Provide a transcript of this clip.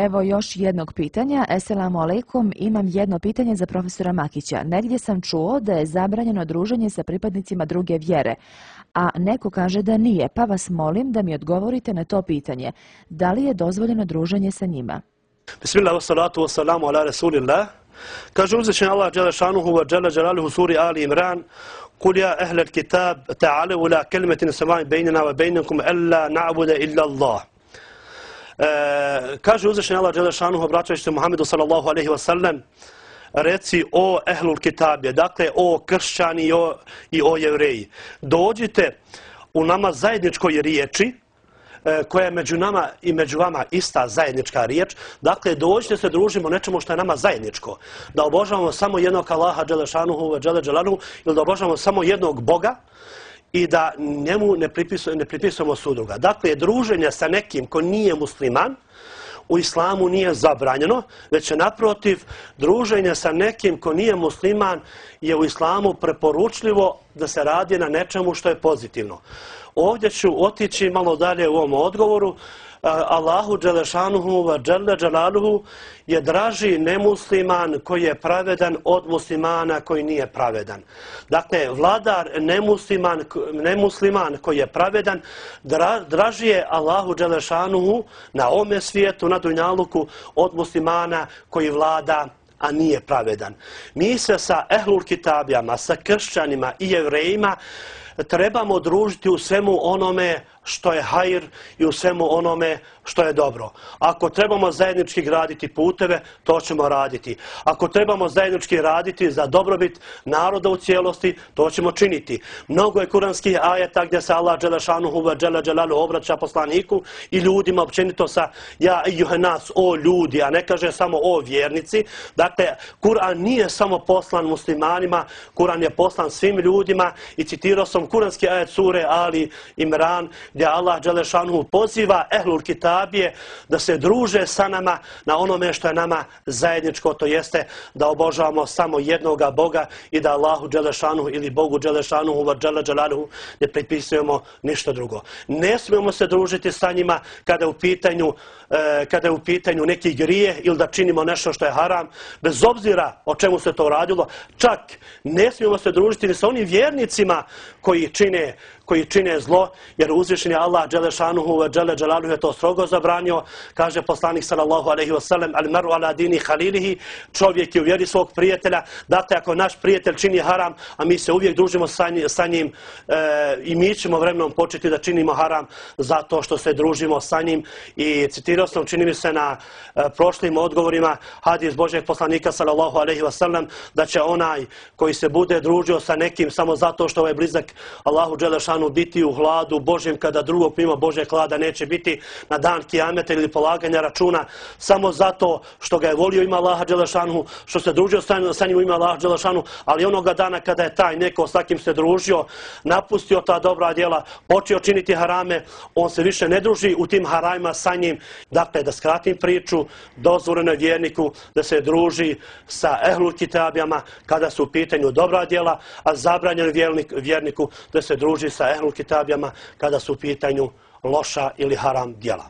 Evo još jednog pitanja. Esselamu alaikum, imam jedno pitanje za profesora Makića. Negdje sam čuo da je zabranjeno druženje sa pripadnicima druge vjere, a neko kaže da nije, pa vas molim da mi odgovorite na to pitanje. Da li je dozvoljeno druženje sa njima? Bismillah, wassalatu wassalamu ala rasulillah. Kaže uzvišen Allah dželle šanuhu wa dželle dželaluhu suri Ali Imran قل يا أهل الكتاب تعالوا إلى كلمة سواء بيننا وبينكم ألا نعبد إلا الله E, kaže uzvišenje Allah Đelešanu obraćajući se Muhammedu sallallahu alaihi wa sallam reci o ehlul kitabje, dakle o kršćani i o, i o jevreji. Dođite u nama zajedničkoj riječi, e, koja je među nama i među vama ista zajednička riječ. Dakle, dođite se družimo nečemu što je nama zajedničko. Da obožavamo samo jednog Allaha Đelešanuhu, Đele Đelanuhu, ili da obožavamo samo jednog Boga, i da njemu ne, pripisujemo, ne pripisujemo sudruga. Dakle, druženje sa nekim ko nije musliman, u islamu nije zabranjeno, već je naprotiv, druženje sa nekim ko nije musliman je u islamu preporučljivo da se radi na nečemu što je pozitivno. Ovdje ću otići malo dalje u ovom odgovoru. E, Allahu Đelešanuhu va Đele Đelaluhu je draži nemusliman koji je pravedan od muslimana koji nije pravedan. Dakle, vladar nemusliman, nemusliman koji je pravedan, dra, draži je Allahu Đelešanuhu na ome svijetu, na Dunjaluku, od muslimana koji vlada a nije pravedan. Mi se sa ehlul kitabijama, sa kršćanima i jevrejima trebamo družiti u svemu onome što je hajr i u svemu onome što je dobro. Ako trebamo zajednički graditi puteve, to ćemo raditi. Ako trebamo zajednički raditi za dobrobit naroda u cijelosti, to ćemo činiti. Mnogo je kuranskih ajeta gdje se Allah Đelešanuhu ve Đele Đelalu obraća poslaniku i ljudima općenito sa ja i juhenas, o ljudi, a ne kaže samo o vjernici. Dakle, Kur'an nije samo poslan muslimanima, Kur'an je poslan svim ljudima i citirao sam kuranski ajet sure Ali Imran, gdje Allah Đelešanu poziva ehlul kitabije da se druže sa nama na onome što je nama zajedničko, to jeste da obožavamo samo jednoga Boga i da Allahu Đelešanu ili Bogu Đelešanu uva Đele Đelaluhu ne pripisujemo ništa drugo. Ne smijemo se družiti sa njima kada je u pitanju, e, kada je u pitanju neki grije ili da činimo nešto što je haram, bez obzira o čemu se to radilo, čak ne smijemo se družiti ni sa onim vjernicima koji čine koji čine zlo, jer uzvišen je Allah Đelešanuhu ve Đele Đelaluhu je to strogo zabranio, kaže poslanik sallallahu alaihi wasallam, al maru ala dini halilihi, čovjek je u vjeri svog prijatelja, dakle ako naš prijatelj čini haram, a mi se uvijek družimo sa, sa njim e, i mi ćemo vremenom početi da činimo haram zato što se družimo sa njim. I citirao sam, čini mi se na e, prošlim odgovorima hadis Božeg poslanika sallallahu alaihi wasallam, da će onaj koji se bude družio sa nekim samo zato što je blizak Allahu Đelešanuhu Đelešanu biti u hladu Božjem kada drugog mimo Božje hlada neće biti na dan kijameta ili polaganja računa samo zato što ga je volio ima Allaha Đelešanu, što se družio sa, sa njim ima Allaha Đelešanu, ali onoga dana kada je taj neko s takim se družio, napustio ta dobra djela, počeo činiti harame, on se više ne druži u tim harajima sa njim. Dakle, da skratim priču, dozvoljeno vjerniku da se druži sa ehlu kitabijama kada su u pitanju dobra djela, a zabranjeno vjerniku da se druži sa ehlul kitabijama kada su u pitanju loša ili haram djela.